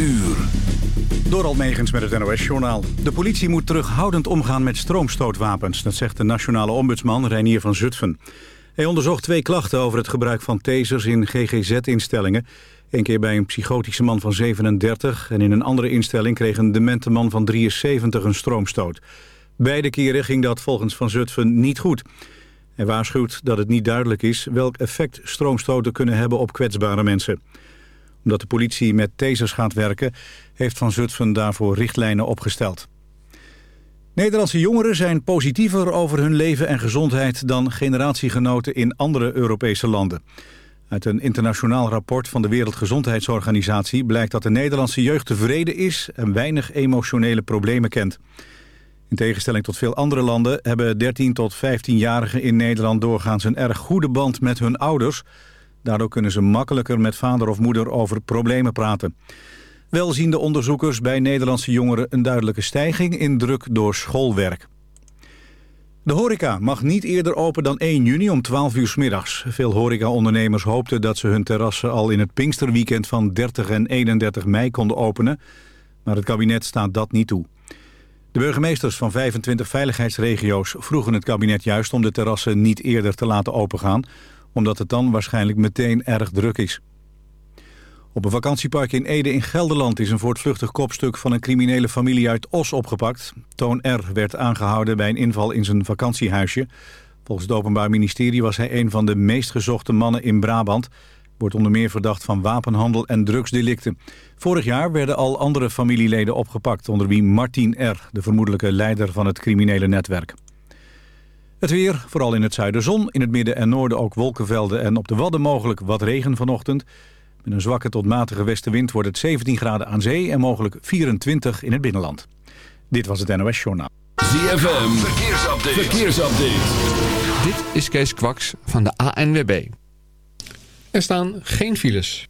uur. Door Almegens met het NOS-journaal. De politie moet terughoudend omgaan met stroomstootwapens. Dat zegt de nationale ombudsman Reinier van Zutphen. Hij onderzocht twee klachten over het gebruik van tasers in GGZ-instellingen. Eén keer bij een psychotische man van 37... en in een andere instelling kreeg een demente man van 73 een stroomstoot. Beide keren ging dat volgens Van Zutphen niet goed. Hij waarschuwt dat het niet duidelijk is welk effect stroomstoten kunnen hebben op kwetsbare mensen omdat de politie met tasers gaat werken... heeft Van Zutphen daarvoor richtlijnen opgesteld. Nederlandse jongeren zijn positiever over hun leven en gezondheid... dan generatiegenoten in andere Europese landen. Uit een internationaal rapport van de Wereldgezondheidsorganisatie... blijkt dat de Nederlandse jeugd tevreden is... en weinig emotionele problemen kent. In tegenstelling tot veel andere landen... hebben 13 tot 15-jarigen in Nederland doorgaans een erg goede band met hun ouders... Daardoor kunnen ze makkelijker met vader of moeder over problemen praten. Wel zien de onderzoekers bij Nederlandse jongeren een duidelijke stijging in druk door schoolwerk. De horeca mag niet eerder open dan 1 juni om 12 uur s middags. Veel horecaondernemers hoopten dat ze hun terrassen al in het Pinksterweekend van 30 en 31 mei konden openen. Maar het kabinet staat dat niet toe. De burgemeesters van 25 veiligheidsregio's vroegen het kabinet juist om de terrassen niet eerder te laten opengaan omdat het dan waarschijnlijk meteen erg druk is. Op een vakantiepark in Ede in Gelderland is een voortvluchtig kopstuk van een criminele familie uit Os opgepakt. Toon R. werd aangehouden bij een inval in zijn vakantiehuisje. Volgens het Openbaar Ministerie was hij een van de meest gezochte mannen in Brabant. Wordt onder meer verdacht van wapenhandel en drugsdelicten. Vorig jaar werden al andere familieleden opgepakt, onder wie Martin R., de vermoedelijke leider van het criminele netwerk. Het weer, vooral in het zuiden zon, in het midden en noorden ook wolkenvelden en op de Wadden mogelijk wat regen vanochtend. Met een zwakke tot matige westenwind wordt het 17 graden aan zee en mogelijk 24 in het binnenland. Dit was het NOS Journaal. ZFM, verkeersupdate. verkeersupdate. Dit is Kees Kwaks van de ANWB. Er staan geen files.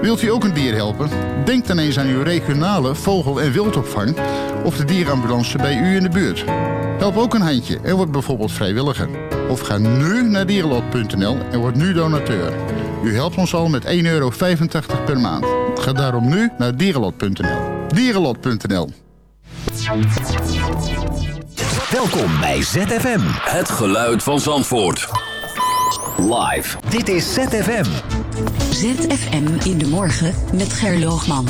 Wilt u ook een dier helpen? Denk dan eens aan uw regionale vogel- en wildopvang of de dierenambulance bij u in de buurt. Help ook een handje en word bijvoorbeeld vrijwilliger. Of ga nu naar dierenlot.nl en word nu donateur. U helpt ons al met 1,85 euro per maand. Ga daarom nu naar dierenlot.nl. Dierenlot.nl Welkom bij ZFM. Het geluid van Zandvoort. Live. Dit is ZFM. ZFM in de morgen met Gerloogman.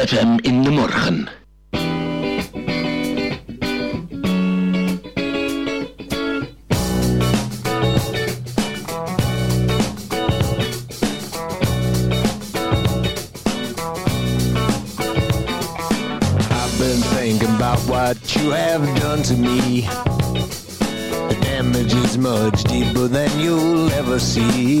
ZFM in de morgen. I've been thinking about what you have done to me. The damage is much deeper than you'll ever see.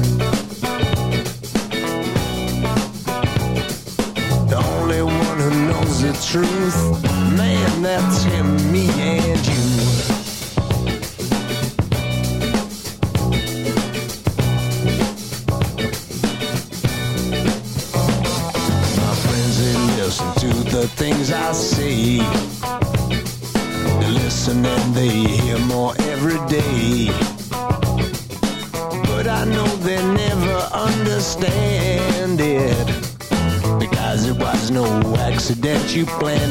The truth, man, that's him, me and you. you plan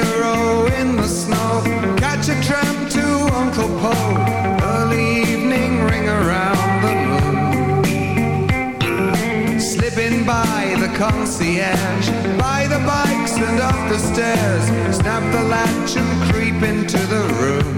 Bureau in the snow. Catch a tram to Uncle Poe. Early evening ring around the moon. Slipping by the concierge. By the bikes and up the stairs. Snap the latch and creep into the room.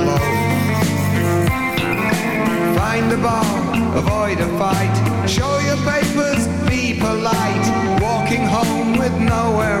mind the bar, avoid a fight. Show your papers, be polite. Walking home with nowhere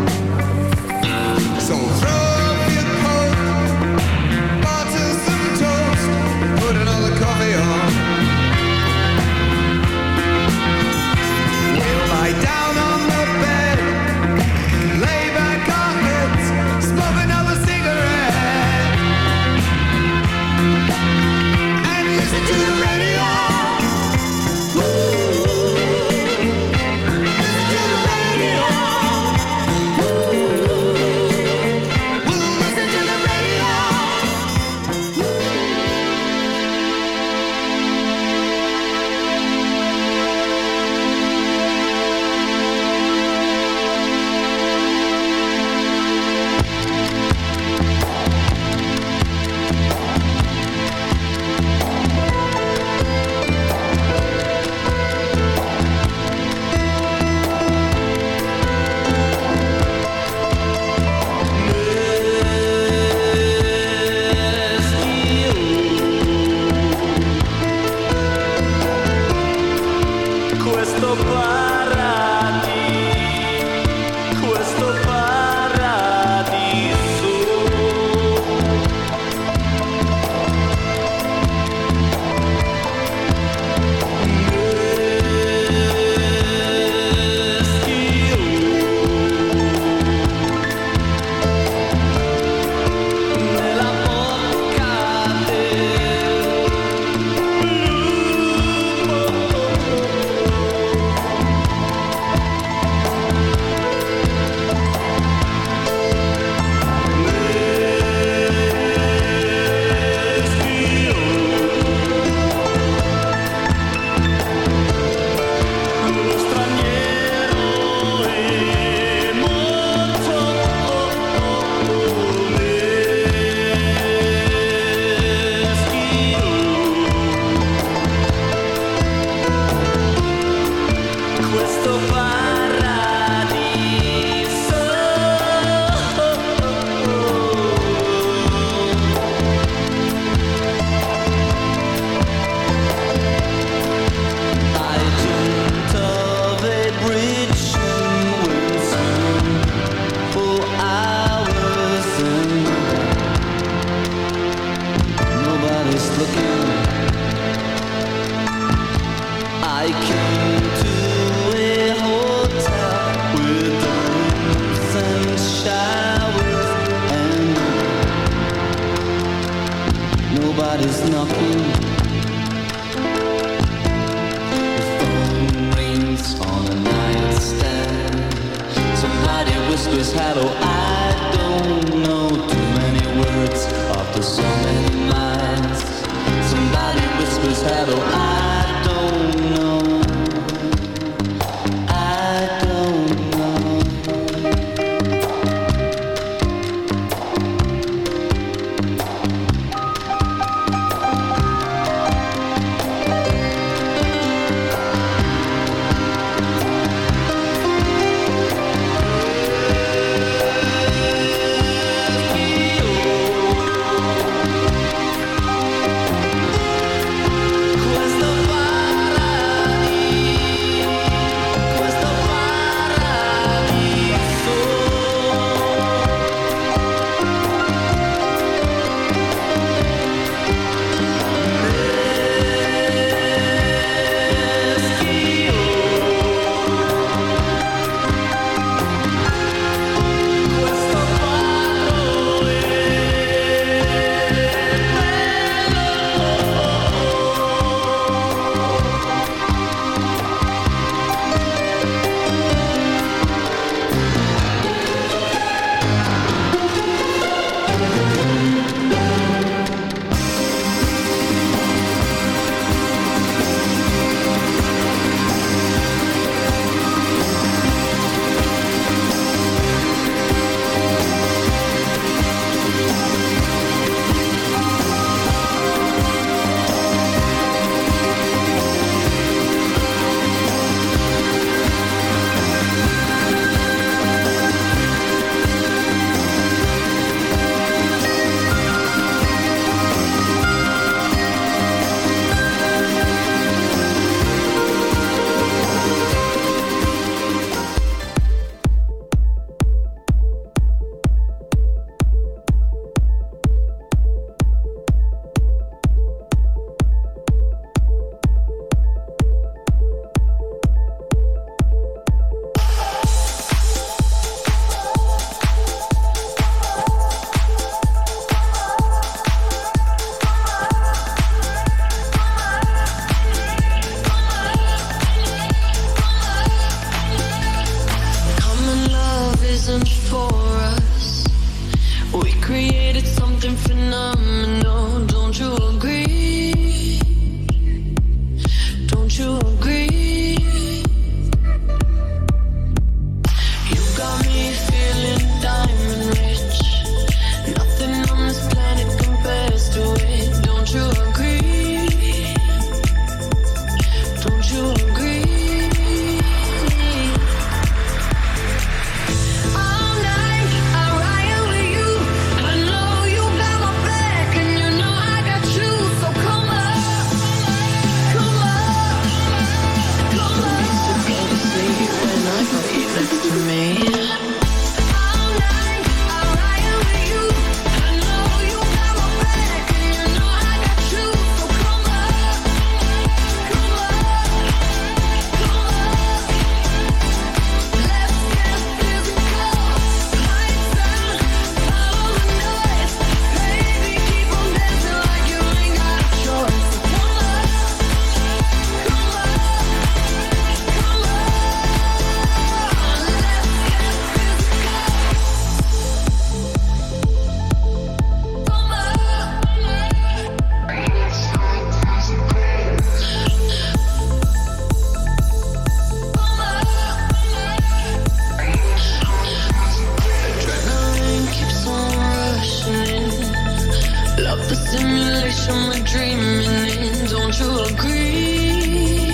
Don't you agree?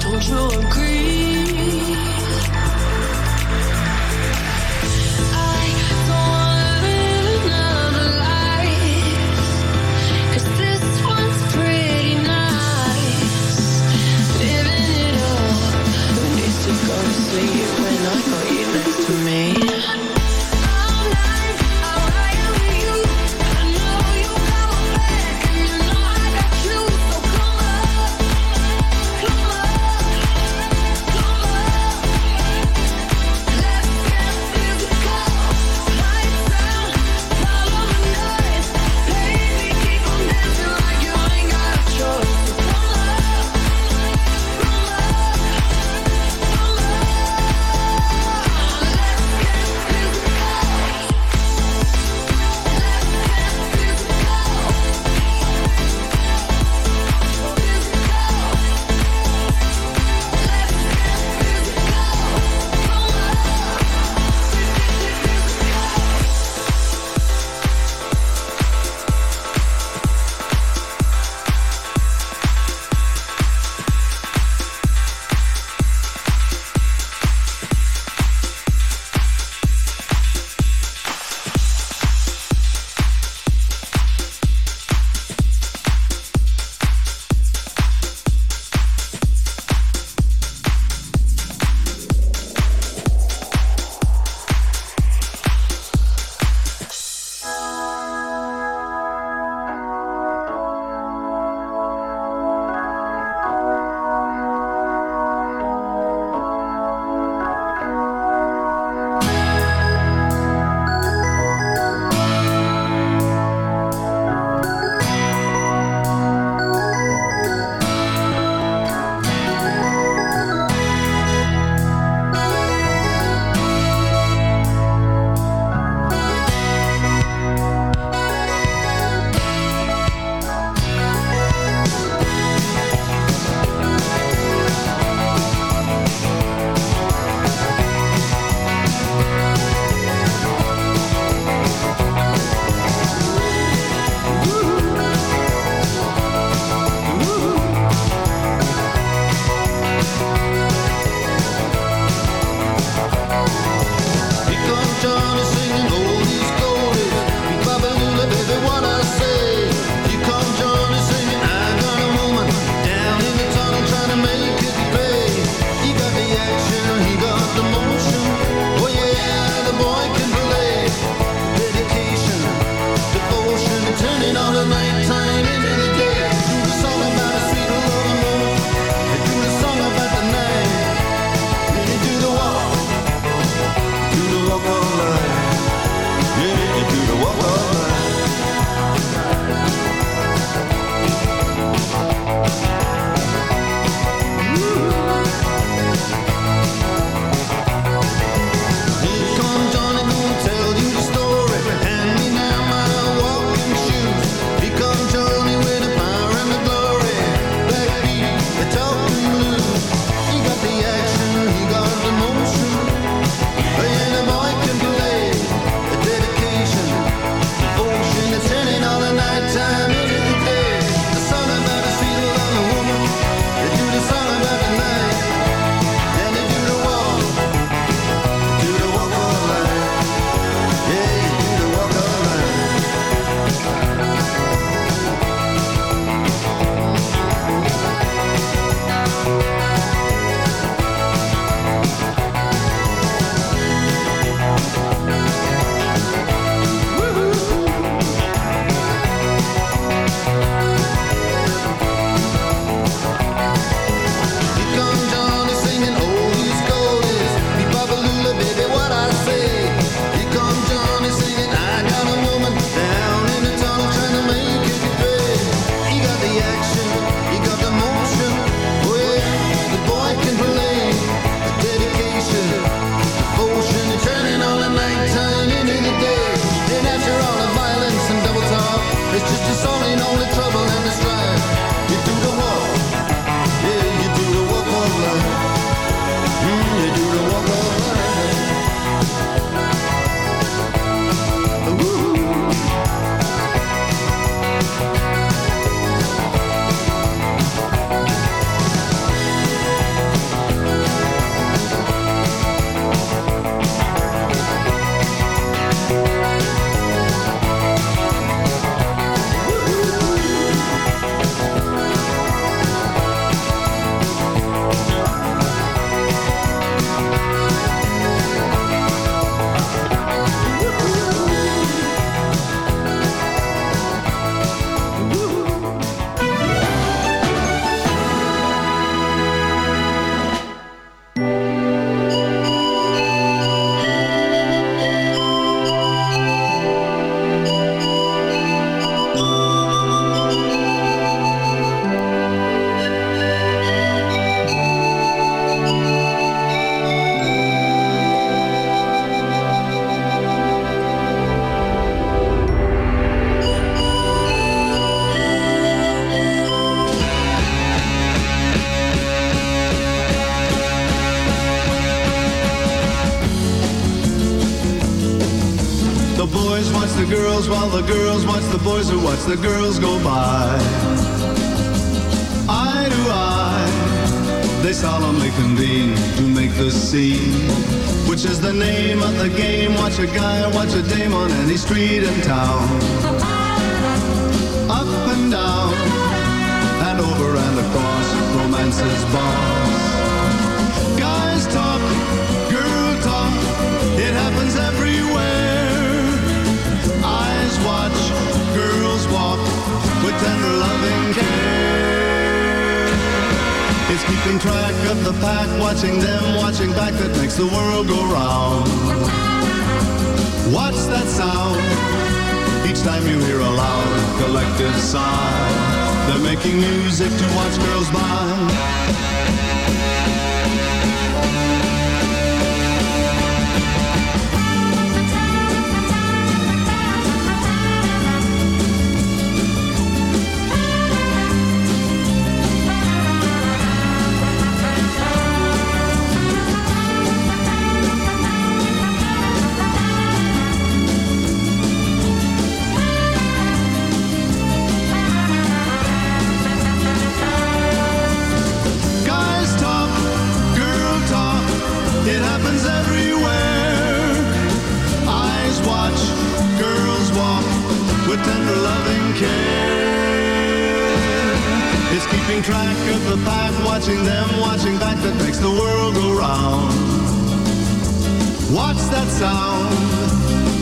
Don't you agree? watching them, watching back that makes the world go round. Watch that sound.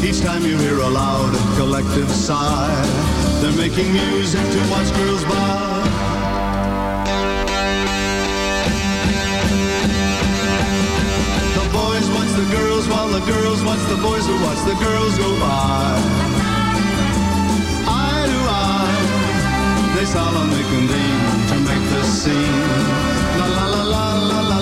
Each time you hear a loud collective sigh, they're making music to watch girls by. the girls while the girls watch the boys who watch the girls go by. Eye to eye, they solemnly convene to make the scene la la la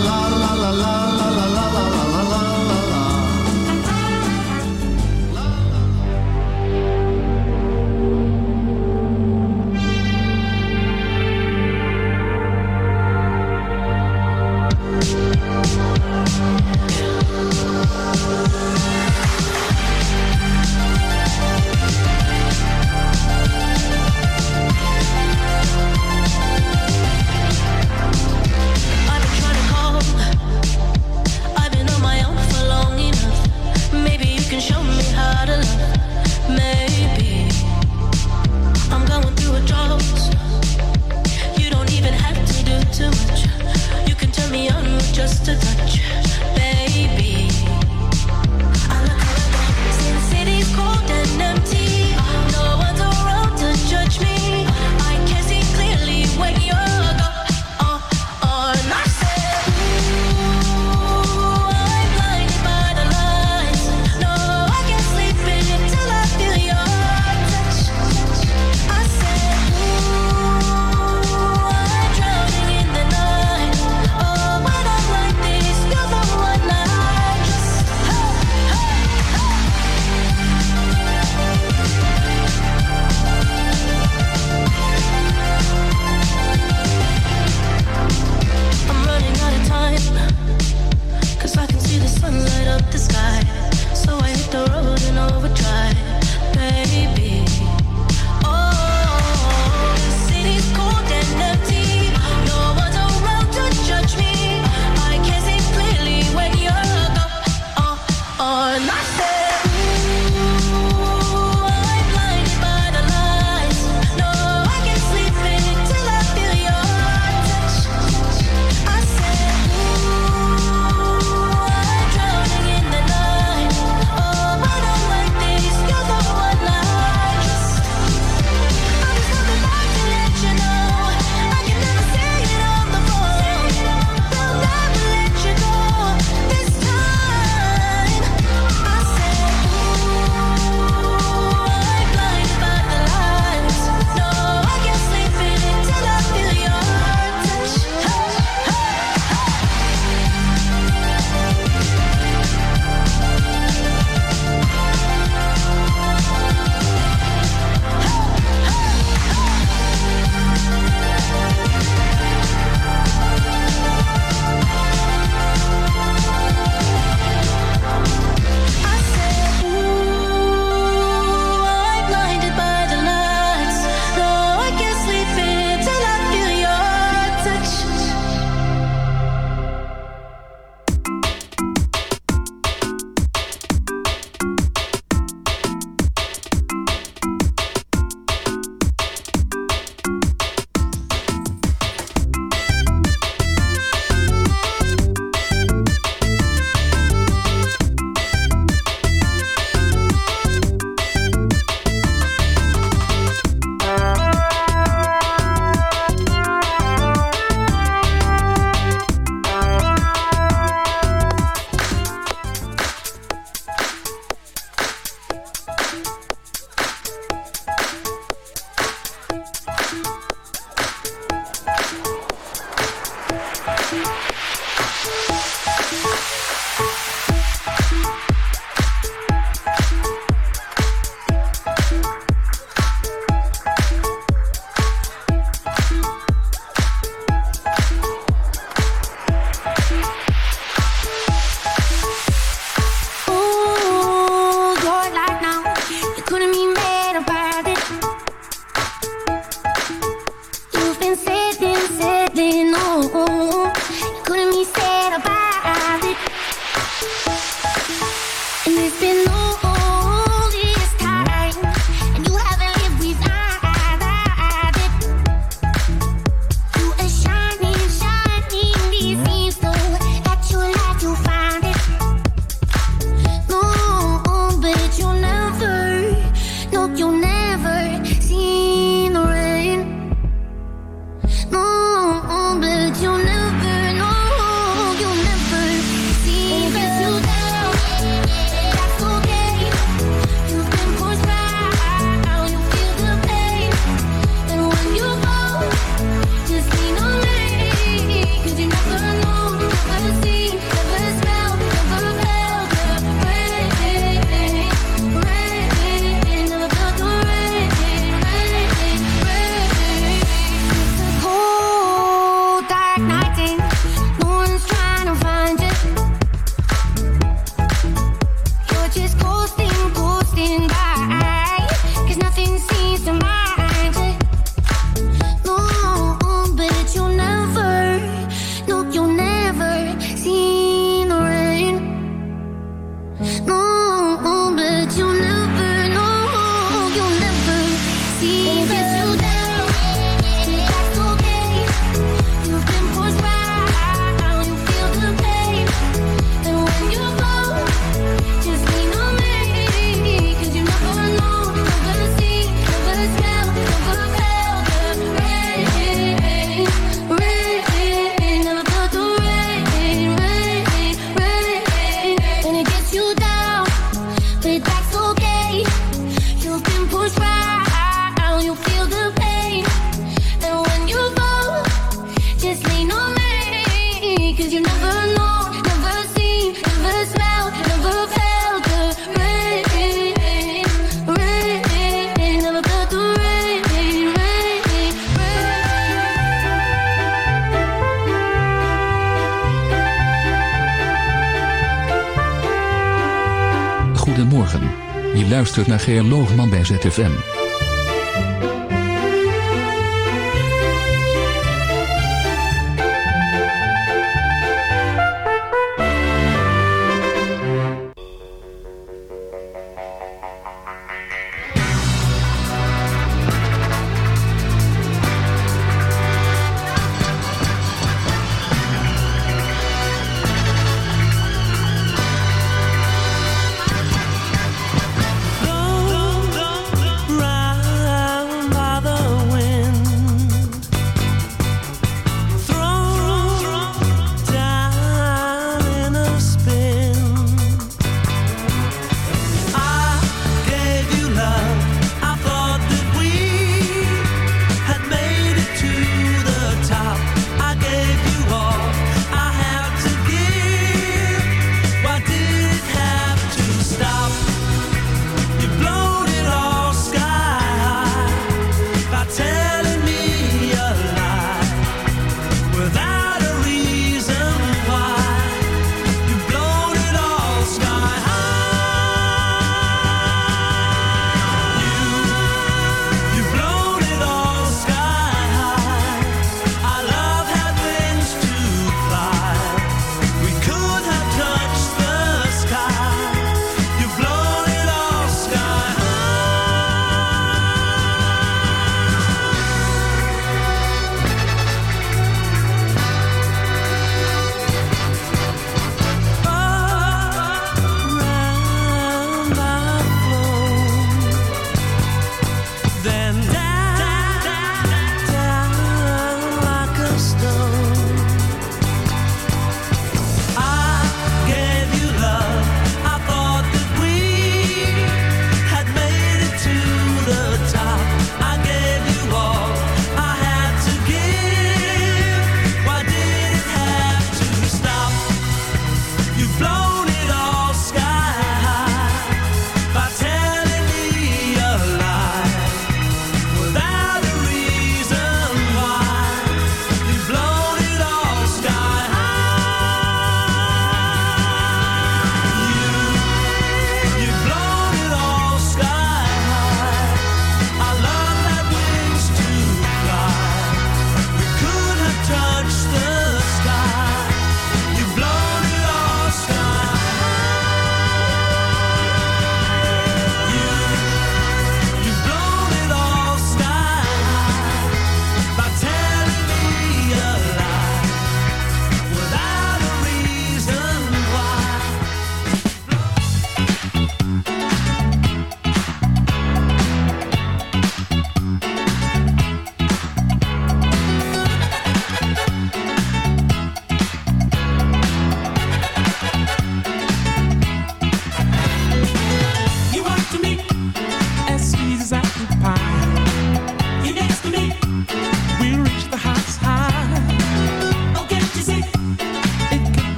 luistert naar Geer Loogman bij ZFM.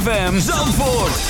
ZFM Zandvoort.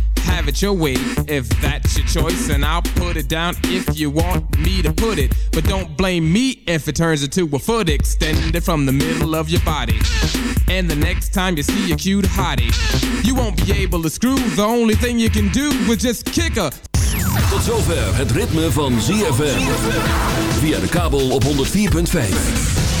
have it your way if that's your choice, and I'll put it down if you want me to put it. But don't blame me if it turns into a foot extended from the middle of your body. And the next time you see a cute hottie, you won't be able to screw. The only thing you can do is just kick her. Tot zover het ritme van ZFM. Via de kabel op 104.5.